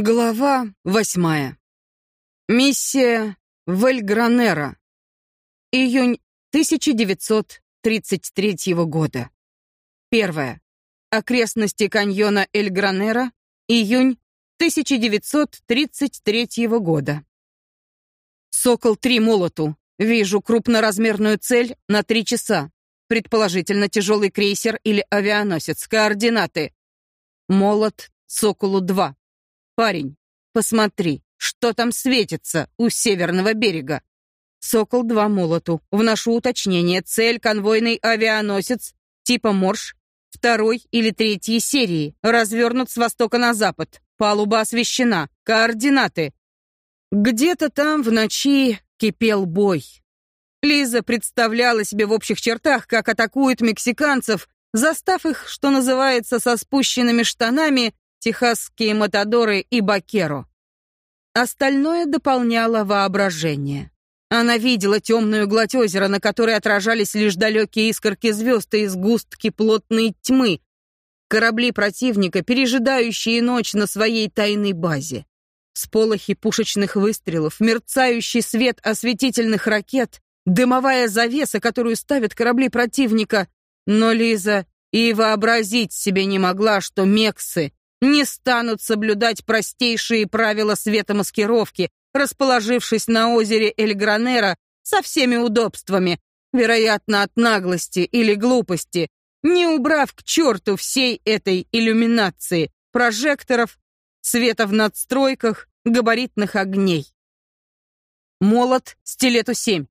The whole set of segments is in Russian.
Глава восьмая. Миссия Вельгранера. Июнь 1933 года. Первое. Окрестности каньона Эль-Гранера. Июнь 1933 года. Сокол-3 молоту. Вижу крупноразмерную цель на три часа. Предположительно, тяжелый крейсер или авианосец. Координаты. Молот Соколу-2. Парень, посмотри, что там светится у северного берега. Сокол-2 молоту. Вношу уточнение. Цель конвойный авианосец типа Морж второй или третьей серии. Развернут с востока на запад. Палуба освещена. Координаты. Где-то там в ночи кипел бой. Лиза представляла себе в общих чертах, как атакуют мексиканцев, застав их, что называется, со спущенными штанами техасские матадоры и бакеро. Остальное дополняло воображение. Она видела темную гладь озера, на которой отражались лишь далекие искорки звезд и сгустки плотной тьмы, корабли противника, пережидающие ночь на своей тайной базе. Сполохи пушечных выстрелов, мерцающий свет осветительных ракет, дымовая завеса, которую ставят корабли противника. Но Лиза и вообразить себе не могла, что мексы не станут соблюдать простейшие правила светомаскировки, расположившись на озере Эль-Гранера со всеми удобствами, вероятно, от наглости или глупости, не убрав к черту всей этой иллюминации, прожекторов, света в надстройках, габаритных огней. Молот, стилету-7.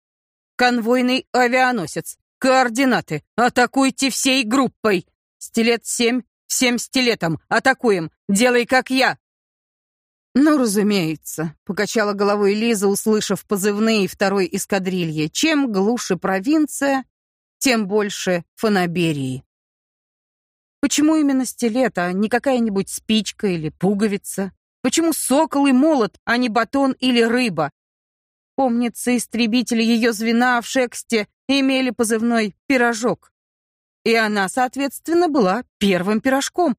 Конвойный авианосец. Координаты. Атакуйте всей группой. Стилет-7 Всем стилетом! Атакуем! Делай, как я!» «Ну, разумеется», — покачала головой Лиза, услышав позывные второй эскадрильи. «Чем глуше провинция, тем больше фанаберии». Почему именно стилет, а не какая-нибудь спичка или пуговица? Почему сокол и молот, а не батон или рыба? Помнится, истребители ее звена в Шексте имели позывной «пирожок» и она, соответственно, была первым пирожком,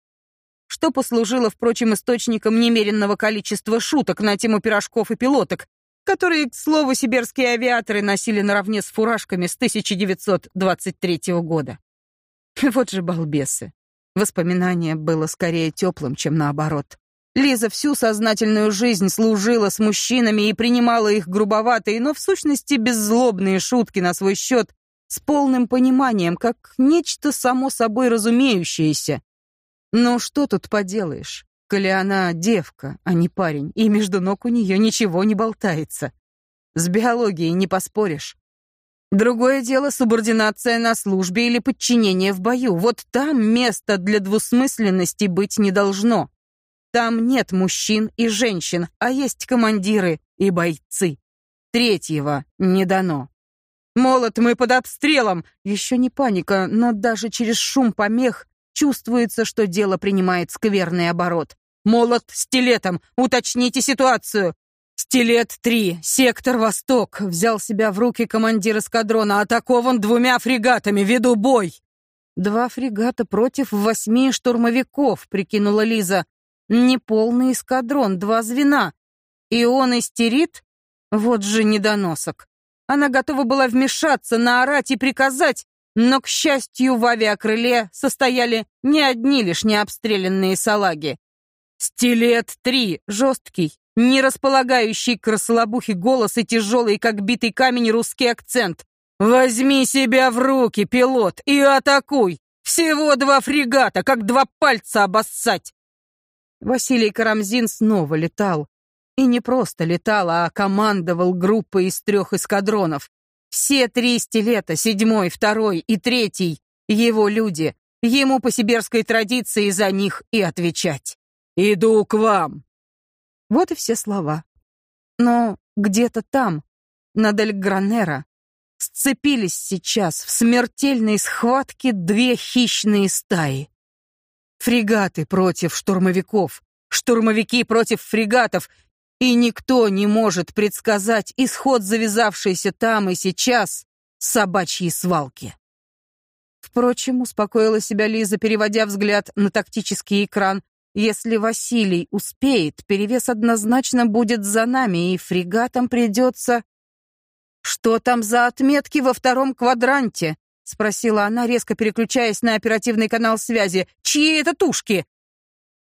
что послужило, впрочем, источником немеренного количества шуток на тему пирожков и пилоток, которые, к слову, сибирские авиаторы носили наравне с фуражками с 1923 года. Вот же балбесы. Воспоминание было скорее теплым, чем наоборот. Лиза всю сознательную жизнь служила с мужчинами и принимала их грубоватые, но в сущности беззлобные шутки на свой счет, с полным пониманием, как нечто само собой разумеющееся. Но что тут поделаешь, коли она девка, а не парень, и между ног у нее ничего не болтается. С биологией не поспоришь. Другое дело субординация на службе или подчинение в бою. Вот там места для двусмысленности быть не должно. Там нет мужчин и женщин, а есть командиры и бойцы. Третьего не дано. Молот, мы под обстрелом. Еще не паника, но даже через шум помех чувствуется, что дело принимает скверный оборот. Молот стилетом. Уточните ситуацию. Стилет 3, сектор Восток. Взял себя в руки командир эскадрона. Атакован двумя фрегатами. Веду бой. Два фрегата против восьми штурмовиков, прикинула Лиза. Неполный эскадрон, два звена. И он истерит? Вот же недоносок. Она готова была вмешаться, наорать и приказать, но, к счастью, в авиакрыле состояли не одни лишь необстрелянные салаги. «Стилет-3» жесткий, не располагающий к расслабухе голос и тяжелый, как битый камень, русский акцент. «Возьми себя в руки, пилот, и атакуй! Всего два фрегата, как два пальца обоссать!» Василий Карамзин снова летал, и не просто летал, а командовал группой из трех эскадронов. Все три стилета, седьмой, второй и третий, его люди. Ему по сибирской традиции за них и отвечать. «Иду к вам!» Вот и все слова. Но где-то там, на Эль-Гранера, сцепились сейчас в смертельной схватке две хищные стаи. Фрегаты против штурмовиков, штурмовики против фрегатов и никто не может предсказать исход завязавшейся там и сейчас собачьей свалки. Впрочем, успокоила себя Лиза, переводя взгляд на тактический экран, Если Василий успеет, перевес однозначно будет за нами, и фрегатам придется... «Что там за отметки во втором квадранте?» — спросила она, резко переключаясь на оперативный канал связи. «Чьи это тушки?»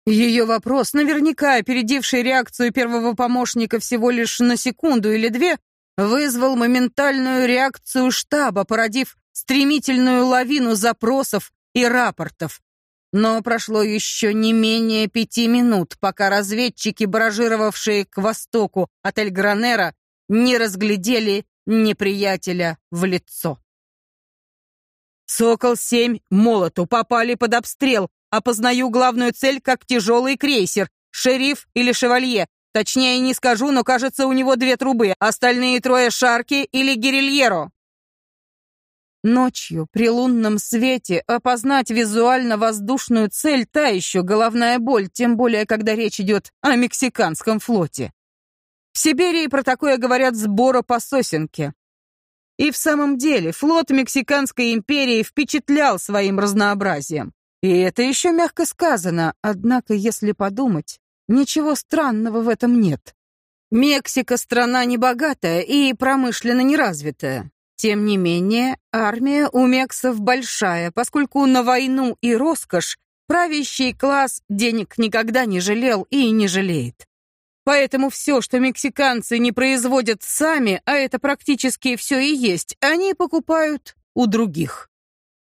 Ее вопрос, наверняка опередивший реакцию первого помощника всего лишь на секунду или две, вызвал моментальную реакцию штаба, породив стремительную лавину запросов и рапортов. Но прошло еще не менее пяти минут, пока разведчики, баражировавшие к востоку от Эль-Гранера, не разглядели неприятеля в лицо. «Сокол-7, молоту, попали под обстрел. Опознаю главную цель как тяжелый крейсер. Шериф или шевалье. Точнее не скажу, но кажется, у него две трубы. Остальные трое шарки или гирильеро. Ночью, при лунном свете, опознать визуально воздушную цель — та еще головная боль, тем более, когда речь идет о мексиканском флоте. В Сибири про такое говорят сбора по сосенке. И в самом деле, флот Мексиканской империи впечатлял своим разнообразием. И это еще мягко сказано, однако, если подумать, ничего странного в этом нет. Мексика — страна небогатая и промышленно неразвитая. Тем не менее, армия у мексов большая, поскольку на войну и роскошь правящий класс денег никогда не жалел и не жалеет. Поэтому все, что мексиканцы не производят сами, а это практически все и есть, они покупают у других.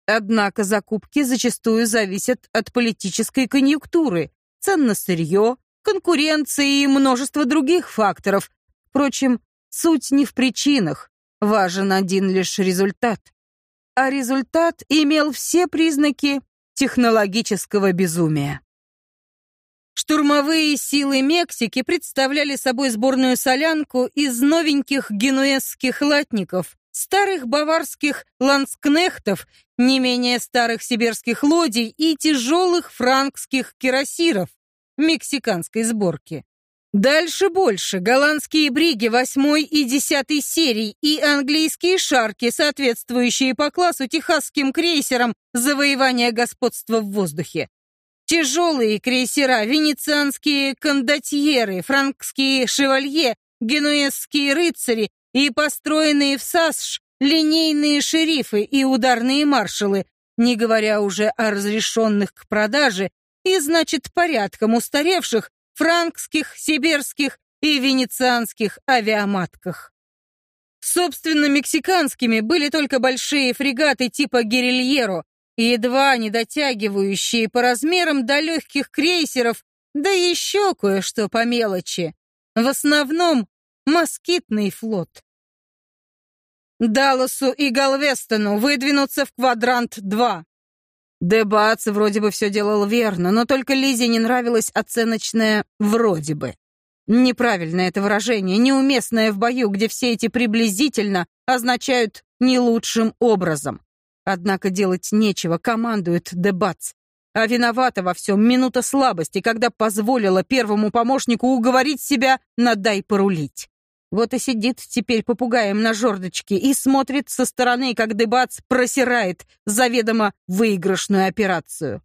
Однако закупки зачастую зависят от политической конъюнктуры, цен на сырье, конкуренции и множество других факторов. Впрочем, суть не в причинах, Важен один лишь результат. А результат имел все признаки технологического безумия. Штурмовые силы Мексики представляли собой сборную солянку из новеньких генуэзских латников, старых баварских ланскнехтов, не менее старых сибирских лодий и тяжелых франкских кирасиров мексиканской сборки. Дальше больше. Голландские бриги восьмой и десятой серий и английские шарки, соответствующие по классу техасским крейсерам завоевания господства в воздухе. Тяжелые крейсера, венецианские кондотьеры, франкские шевалье, генуэзские рыцари и построенные в САСШ линейные шерифы и ударные маршалы, не говоря уже о разрешенных к продаже и, значит, порядком устаревших, франкских, сибирских и венецианских авиаматках. Собственно, мексиканскими были только большие фрегаты типа «Гирильеро», едва не дотягивающие по размерам до легких крейсеров, да еще кое-что по мелочи. В основном москитный флот. Далласу и Галвестону выдвинуться в квадрант-2. Дебац вроде бы все делал верно, но только Лизе не нравилось оценочное «вроде бы». Неправильное это выражение, неуместное в бою, где все эти приблизительно означают «не лучшим образом». Однако делать нечего, командует Дебац. А виновата во всем минута слабости, когда позволила первому помощнику уговорить себя на «дай порулить». Вот и сидит теперь попугаем на жердочке и смотрит со стороны, как дебац просирает заведомо выигрышную операцию.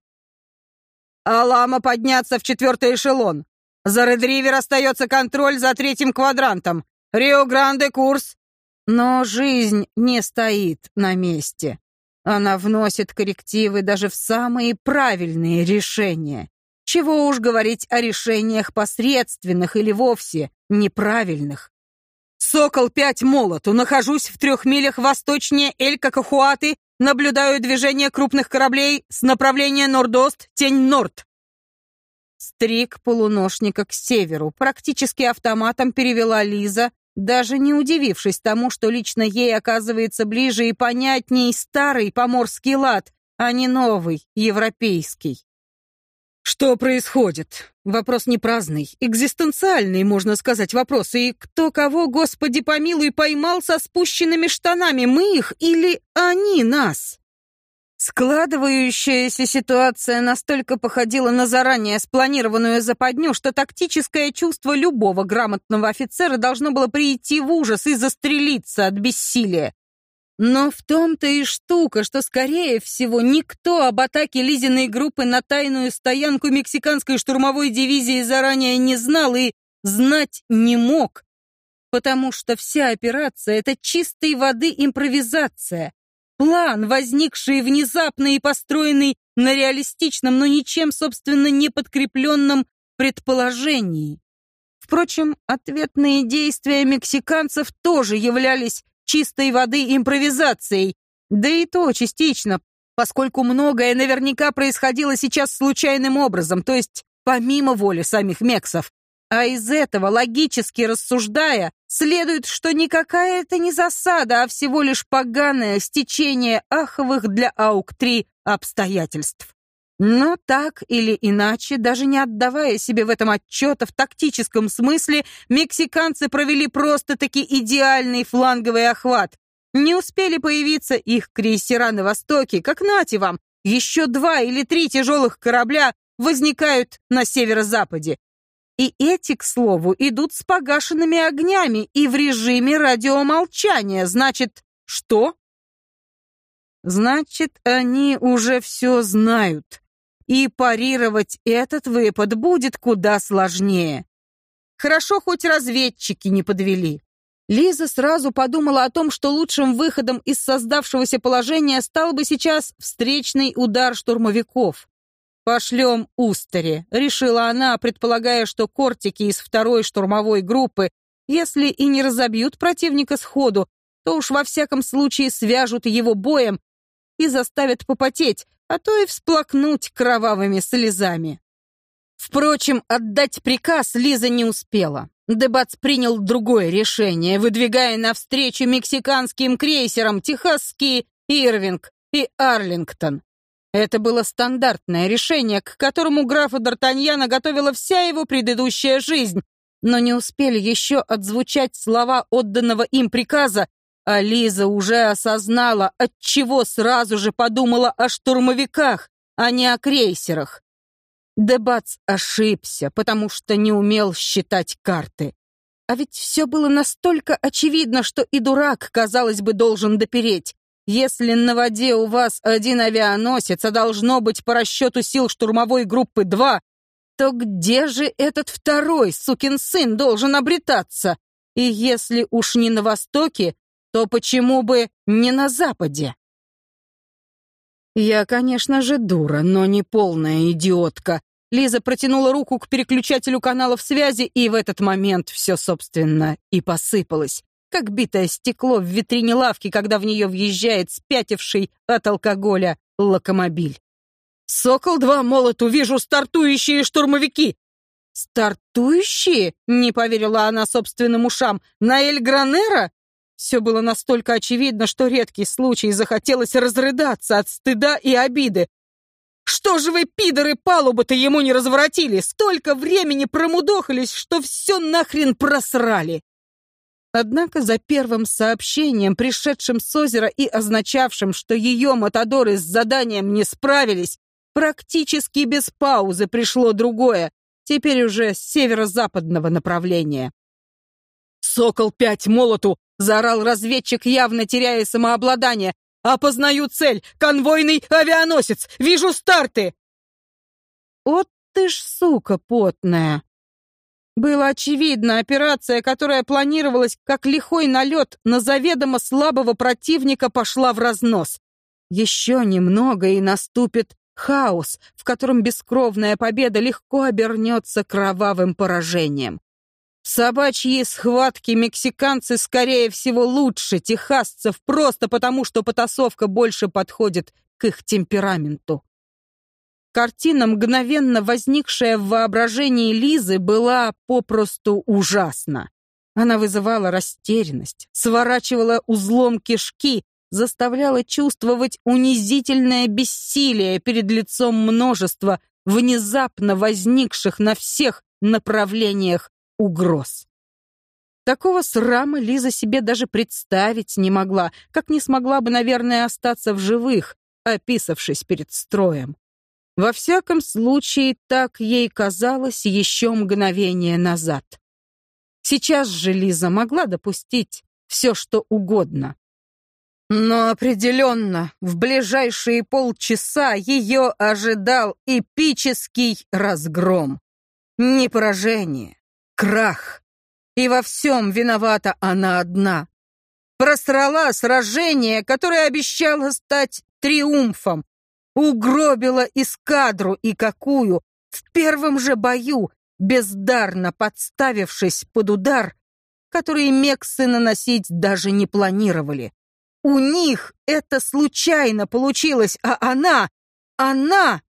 «Алама подняться в четвертый эшелон. За Редривер остается контроль за третьим квадрантом. Рио-Гранде курс». Но жизнь не стоит на месте. Она вносит коррективы даже в самые правильные решения. Чего уж говорить о решениях посредственных или вовсе неправильных. «Сокол-5 молоту. Нахожусь в трех милях восточнее Эль-Какахуаты. Наблюдаю движение крупных кораблей с направления Нордост, тень-Норд». Стрик полуношника к северу. Практически автоматом перевела Лиза, даже не удивившись тому, что лично ей оказывается ближе и понятней старый поморский лад, а не новый, европейский. Что происходит? Вопрос не праздный, экзистенциальный, можно сказать, вопрос. И кто кого, Господи помилуй, поймал со спущенными штанами, мы их или они нас? Складывающаяся ситуация настолько походила на заранее спланированную западню, что тактическое чувство любого грамотного офицера должно было прийти в ужас и застрелиться от бессилия. Но в том-то и штука, что, скорее всего, никто об атаке Лизиной группы на тайную стоянку мексиканской штурмовой дивизии заранее не знал и знать не мог, потому что вся операция — это чистой воды импровизация, план, возникший внезапно и построенный на реалистичном, но ничем, собственно, не подкрепленном предположении. Впрочем, ответные действия мексиканцев тоже являлись чистой воды импровизацией, да и то частично, поскольку многое наверняка происходило сейчас случайным образом, то есть помимо воли самих мексов. А из этого, логически рассуждая, следует, что никакая это не засада, а всего лишь поганое стечение аховых для АУК-3 обстоятельств. Но так или иначе, даже не отдавая себе в этом отчета в тактическом смысле, мексиканцы провели просто-таки идеальный фланговый охват. Не успели появиться их крейсера на востоке, как нате вам, еще два или три тяжелых корабля возникают на северо-западе. И эти, к слову, идут с погашенными огнями и в режиме радиомолчания. Значит, что? Значит, они уже все знают и парировать этот выпад будет куда сложнее. Хорошо, хоть разведчики не подвели. Лиза сразу подумала о том, что лучшим выходом из создавшегося положения стал бы сейчас встречный удар штурмовиков. «Пошлем Устаре», — решила она, предполагая, что кортики из второй штурмовой группы, если и не разобьют противника сходу, то уж во всяком случае свяжут его боем и заставят попотеть, а то и всплакнуть кровавыми слезами. Впрочем, отдать приказ Лиза не успела. Дебац принял другое решение, выдвигая навстречу мексиканским крейсерам техасские Ирвинг и Арлингтон. Это было стандартное решение, к которому графа Д'Артаньяна готовила вся его предыдущая жизнь, но не успели еще отзвучать слова отданного им приказа, а Лиза уже осознала, отчего сразу же подумала о штурмовиках, а не о крейсерах. Дебац ошибся, потому что не умел считать карты. А ведь все было настолько очевидно, что и дурак, казалось бы, должен допереть. Если на воде у вас один авианосец, а должно быть по расчету сил штурмовой группы два, то где же этот второй сукин сын должен обретаться? И если уж не на востоке, то почему бы не на Западе? Я, конечно же, дура, но не полная идиотка. Лиза протянула руку к переключателю каналов связи, и в этот момент все, собственно, и посыпалось, как битое стекло в витрине лавки, когда в нее въезжает спятивший от алкоголя локомобиль. «Сокол-2, молот, увижу стартующие штурмовики!» «Стартующие?» — не поверила она собственным ушам. «На Эль-Гранера? Все было настолько очевидно, что редкий случай захотелось разрыдаться от стыда и обиды. «Что же вы, пидоры, палубы-то ему не разворотили? Столько времени промудохались, что все нахрен просрали!» Однако за первым сообщением, пришедшим с озера и означавшим, что ее матадоры с заданием не справились, практически без паузы пришло другое, теперь уже с северо-западного направления. «Сокол-5 молоту! Заорал разведчик, явно теряя самообладание. «Опознаю цель! Конвойный авианосец! Вижу старты!» «Вот ты ж сука потная!» Было очевидно, операция, которая планировалась как лихой налет на заведомо слабого противника, пошла в разнос. Еще немного, и наступит хаос, в котором бескровная победа легко обернется кровавым поражением. Собачьи схватки мексиканцы, скорее всего, лучше техасцев, просто потому, что потасовка больше подходит к их темпераменту. Картина, мгновенно возникшая в воображении Лизы, была попросту ужасна. Она вызывала растерянность, сворачивала узлом кишки, заставляла чувствовать унизительное бессилие перед лицом множества внезапно возникших на всех направлениях угроз. Такого срама Лиза себе даже представить не могла, как не смогла бы, наверное, остаться в живых, описавшись перед строем. Во всяком случае, так ей казалось еще мгновение назад. Сейчас же Лиза могла допустить все, что угодно. Но определенно, в ближайшие полчаса ее ожидал эпический разгром. Не поражение, крах. И во всем виновата она одна. Просрала сражение, которое обещало стать триумфом. Угробила эскадру и какую, в первом же бою, бездарно подставившись под удар, который мексы наносить даже не планировали. У них это случайно получилось, а она, она...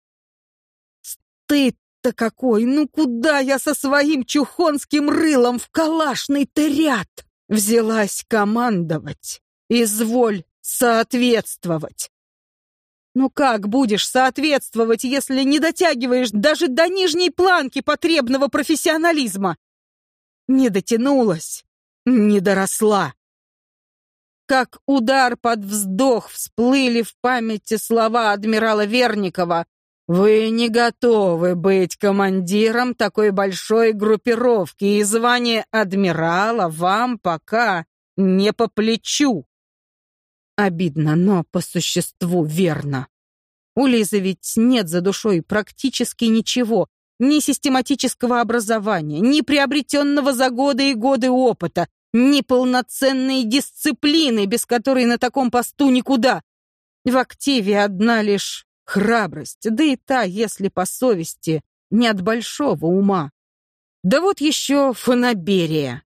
Стыд-то какой! Ну куда я со своим чухонским рылом в калашный-то ряд взялась командовать? Изволь соответствовать. Ну как будешь соответствовать, если не дотягиваешь даже до нижней планки потребного профессионализма? Не дотянулась, не доросла. Как удар под вздох всплыли в памяти слова адмирала Верникова. «Вы не готовы быть командиром такой большой группировки, и звание адмирала вам пока не по плечу». Обидно, но по существу верно. У Лизы ведь нет за душой практически ничего, ни систематического образования, ни приобретенного за годы и годы опыта, неполноценной дисциплины, без которой на таком посту никуда. В активе одна лишь храбрость, да и та, если по совести, не от большого ума. Да вот еще фанаберия.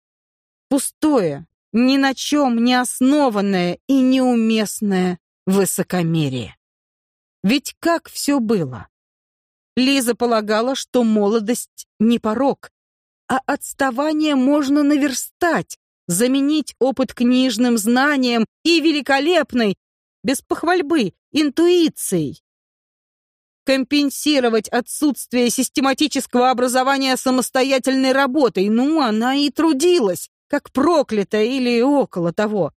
Пустое, ни на чем не основанное и неуместное высокомерие. Ведь как все было? Лиза полагала, что молодость не порог, а отставание можно наверстать, заменить опыт книжным знанием и великолепной, без похвальбы, интуицией. Компенсировать отсутствие систематического образования самостоятельной работой, ну, она и трудилась, как проклятая или около того.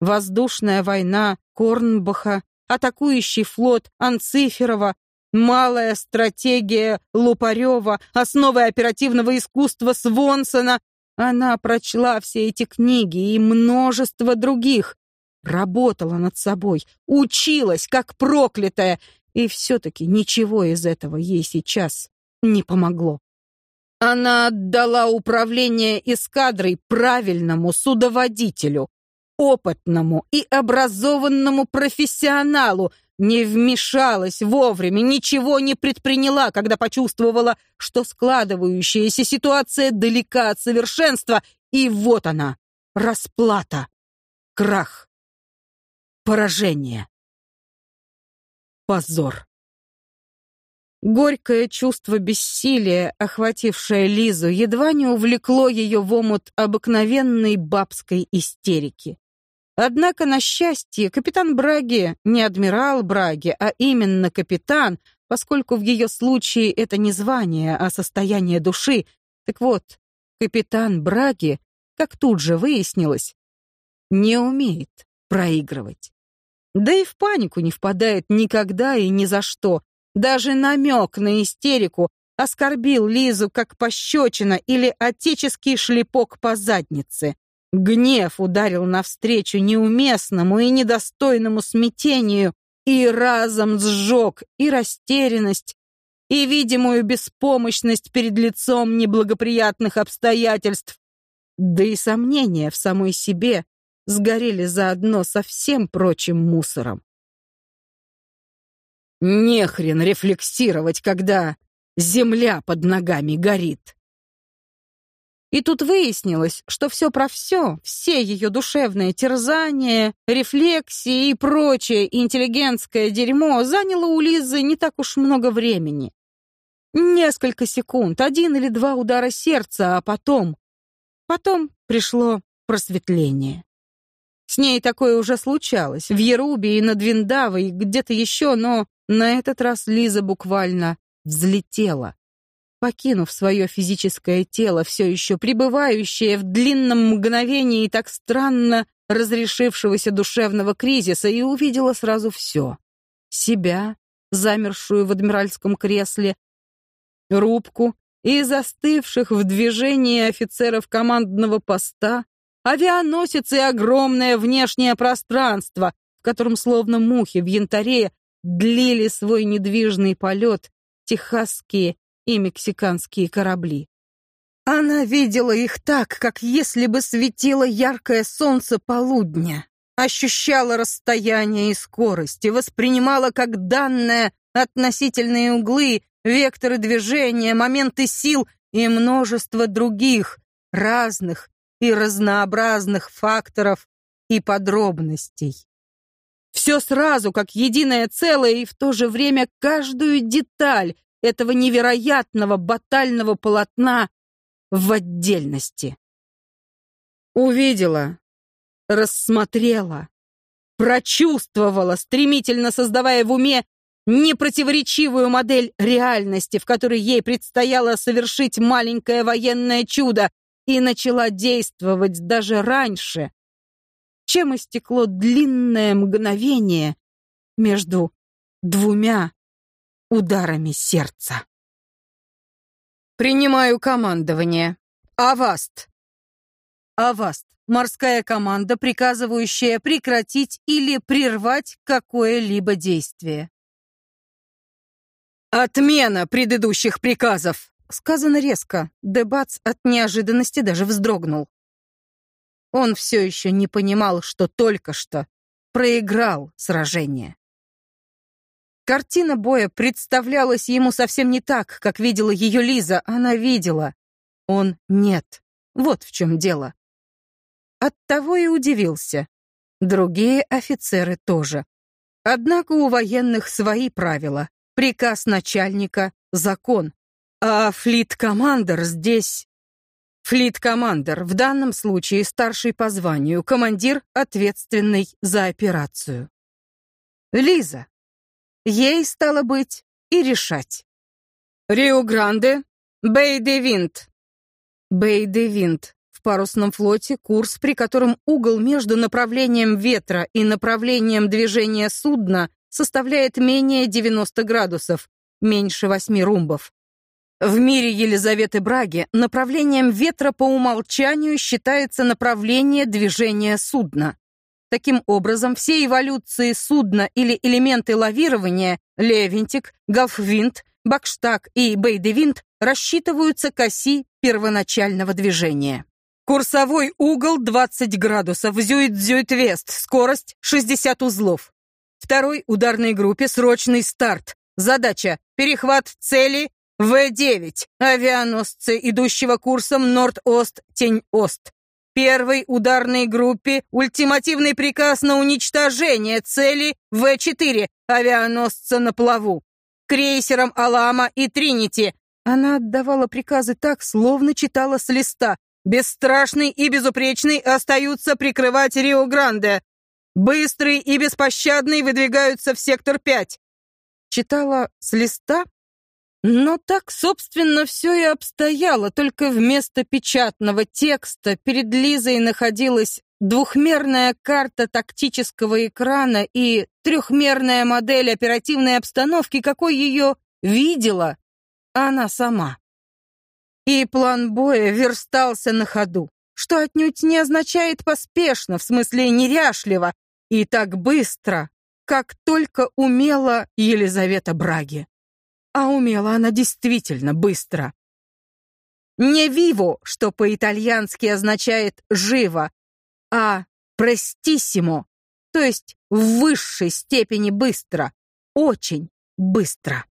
Воздушная война Корнбаха, атакующий флот Анциферова, малая стратегия Лупарева, основы оперативного искусства Свонсона, она прочла все эти книги и множество других, работала над собой, училась, как проклятая, и все-таки ничего из этого ей сейчас не помогло. Она отдала управление эскадрой правильному судоводителю, опытному и образованному профессионалу, не вмешалась вовремя, ничего не предприняла, когда почувствовала, что складывающаяся ситуация далека от совершенства, и вот она, расплата, крах, поражение, позор. Горькое чувство бессилия, охватившее Лизу, едва не увлекло ее в омут обыкновенной бабской истерики. Однако, на счастье, капитан Браги не адмирал Браги, а именно капитан, поскольку в ее случае это не звание, а состояние души. Так вот, капитан Браги, как тут же выяснилось, не умеет проигрывать. Да и в панику не впадает никогда и ни за что. Даже намек на истерику оскорбил Лизу как пощечина или отеческий шлепок по заднице. Гнев ударил навстречу неуместному и недостойному смятению и разом сжег и растерянность, и видимую беспомощность перед лицом неблагоприятных обстоятельств, да и сомнения в самой себе сгорели заодно со всем прочим мусором. Нехрен рефлексировать, когда земля под ногами горит. И тут выяснилось, что все про все, все ее душевные терзания, рефлексии и прочее интеллигентское дерьмо заняло у Лизы не так уж много времени. Несколько секунд, один или два удара сердца, а потом... Потом пришло просветление. С ней такое уже случалось, в Ерубе и над Виндавой, где-то еще, но на этот раз Лиза буквально взлетела покинув свое физическое тело, все еще пребывающее в длинном мгновении так странно разрешившегося душевного кризиса, и увидела сразу все. Себя, замершую в адмиральском кресле, рубку и застывших в движении офицеров командного поста, авианосец и огромное внешнее пространство, в котором словно мухи в янтаре длили свой недвижный полет техасские и мексиканские корабли. Она видела их так, как если бы светило яркое солнце полудня, ощущала расстояние и скорость и воспринимала как данное относительные углы, векторы движения, моменты сил и множество других, разных и разнообразных факторов и подробностей. Все сразу, как единое целое, и в то же время каждую деталь этого невероятного батального полотна в отдельности. Увидела, рассмотрела, прочувствовала, стремительно создавая в уме непротиворечивую модель реальности, в которой ей предстояло совершить маленькое военное чудо, и начала действовать даже раньше, чем истекло длинное мгновение между двумя ударами сердца. Принимаю командование. Avast. Avast. Морская команда, приказывающая прекратить или прервать какое-либо действие. Отмена предыдущих приказов. Сказано резко. Дебац от неожиданности даже вздрогнул. Он все еще не понимал, что только что проиграл сражение. Картина боя представлялась ему совсем не так, как видела ее Лиза. Она видела. Он нет. Вот в чем дело. Оттого и удивился. Другие офицеры тоже. Однако у военных свои правила. Приказ начальника — закон. А флит-командер здесь... Флит-командер, в данном случае старший по званию, командир, ответственный за операцию. Лиза, Ей, стало быть, и решать. Рио-Гранде. Бей-де-Винт. В парусном флоте курс, при котором угол между направлением ветра и направлением движения судна составляет менее 90 градусов, меньше 8 румбов. В мире Елизаветы Браги направлением ветра по умолчанию считается направление движения судна. Таким образом, все эволюции судна или элементы лавирования левинтик, галфвинт, бакштаг и бейдевинт рассчитываются к оси первоначального движения. Курсовой угол 20 градусов, зюит-зюит-вест, скорость 60 узлов. Второй ударной группе срочный старт. Задача – перехват цели В-9, авианосцы, идущего курсом Норд-Ост-Тень-Ост. Первой ударной группе ультимативный приказ на уничтожение цели В-4 авианосца на плаву. Крейсерам «Алама» и «Тринити». Она отдавала приказы так, словно читала с листа. Бесстрашный и безупречный остаются прикрывать Рио-Гранде. Быстрый и беспощадный выдвигаются в сектор 5. Читала с листа? Но так, собственно, все и обстояло, только вместо печатного текста перед Лизой находилась двухмерная карта тактического экрана и трехмерная модель оперативной обстановки, какой ее видела она сама. И план боя верстался на ходу, что отнюдь не означает поспешно, в смысле неряшливо, и так быстро, как только умела Елизавета Браги. А умела она действительно быстро. Не «виво», что по-итальянски означает «живо», а «престиссимо», то есть в высшей степени быстро, очень быстро.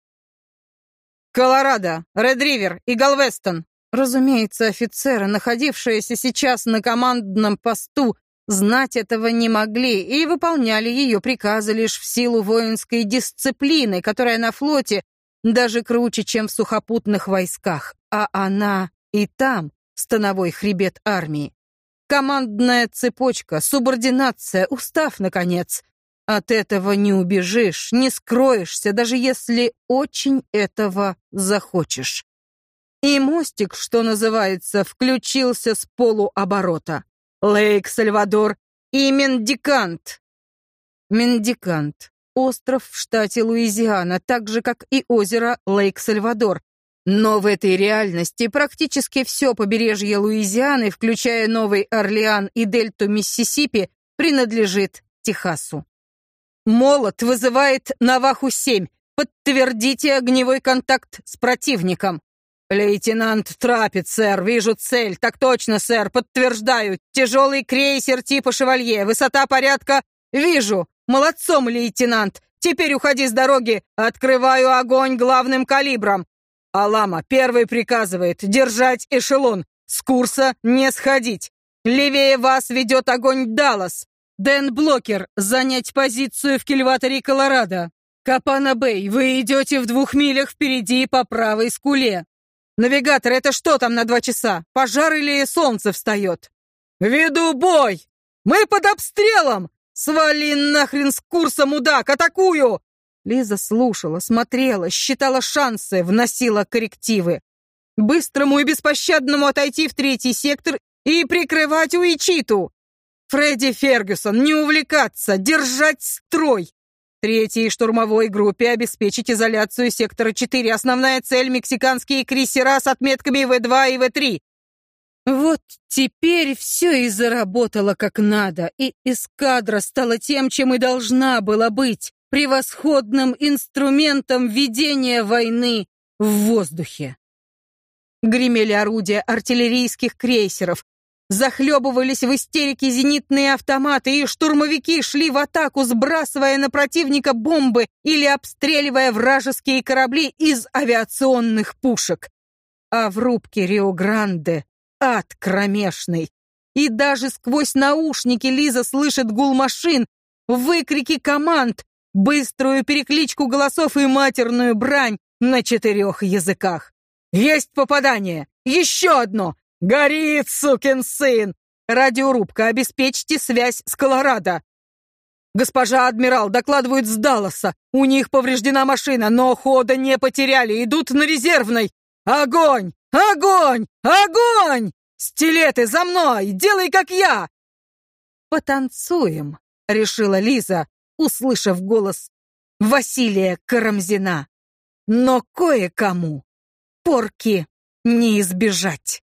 «Колорадо, Редривер и Галвестон», разумеется, офицеры, находившиеся сейчас на командном посту, знать этого не могли и выполняли ее приказы лишь в силу воинской дисциплины, которая на флоте даже круче, чем в сухопутных войсках, а она и там становой хребет армии. Командная цепочка, субординация, устав, наконец. От этого не убежишь, не скроешься, даже если очень этого захочешь. И мостик, что называется, включился с полуоборота. Лейк Сальвадор и Мендикант. Мендикант остров в штате Луизиана, так же, как и озеро Лейк-Сальвадор. Но в этой реальности практически все побережье Луизианы, включая Новый Орлеан и дельту Миссисипи, принадлежит Техасу. Молот вызывает Наваху-7. Подтвердите огневой контакт с противником. «Лейтенант Трапет, сэр, вижу цель. Так точно, сэр, подтверждаю. Тяжелый крейсер типа «Шевалье». Высота порядка... Вижу. Молодцом, лейтенант. Теперь уходи с дороги. Открываю огонь главным калибром. Алама первый приказывает держать эшелон. С курса не сходить. Левее вас ведет огонь Даллас. Дэн Блокер, занять позицию в кильваторе Колорадо. Капана-Бэй, вы идете в двух милях впереди по правой скуле. Навигатор, это что там на два часа? Пожар или солнце встает? Веду бой! Мы под обстрелом! Свали нахрен с курса, мудак! Атакую! Лиза слушала, смотрела, считала шансы, вносила коррективы. Быстрому и беспощадному отойти в третий сектор и прикрывать Уичиту. Фредди Фергюсон, не увлекаться, держать строй. Третьей штурмовой группе обеспечить изоляцию сектора 4. Основная цель — мексиканские крейсера с отметками В2 и В3. Вот теперь все и заработало как надо, и эскадра стала тем, чем и должна была быть, превосходным инструментом ведения войны в воздухе. Гремели орудия артиллерийских крейсеров, Захлебывались в истерике зенитные автоматы, и штурмовики шли в атаку, сбрасывая на противника бомбы или обстреливая вражеские корабли из авиационных пушек. А в рубке Рио-Гранде ад кромешный. И даже сквозь наушники Лиза слышит гул машин, выкрики команд, быструю перекличку голосов и матерную брань на четырех языках. «Есть попадание! Еще одно! «Горит, сукин сын! Радиорубка, обеспечьте связь с Колорадо!» «Госпожа адмирал, докладывают с Далласа. У них повреждена машина, но хода не потеряли, идут на резервной. Огонь! Огонь! Огонь! Стилеты за мной! Делай, как я!» «Потанцуем», — решила Лиза, услышав голос Василия Карамзина. «Но кое-кому порки не избежать».